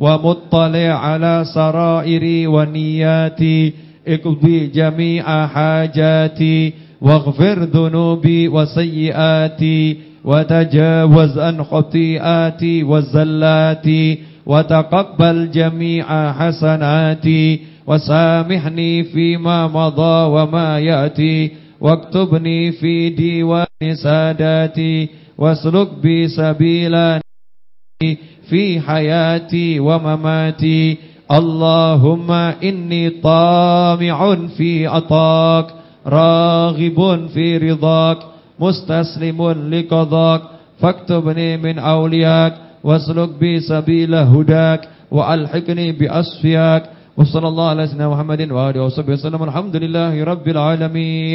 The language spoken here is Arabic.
ومطلع على سرائري ونياتي اقضي جميع حاجاتي واغفر ذنوبي وسيئاتي وتجاوز عن خطيئاتي وزلاتي وتقبل جميع حسناتي وسامحني فيما مضى وما يأتي واكتبني في ديوان ساداتي واسلك بي سبيلا في حياتي ومماتي اللهم إني طامع في عطاك راغب في رضاك مستسلم لقضاك فاكتبني من أولياك واسلك بي سبيل هداك وألحقني بأصفياك وصلى الله على سيدنا محمد وآله وصحبه وسلم الحمد لله رب العالمين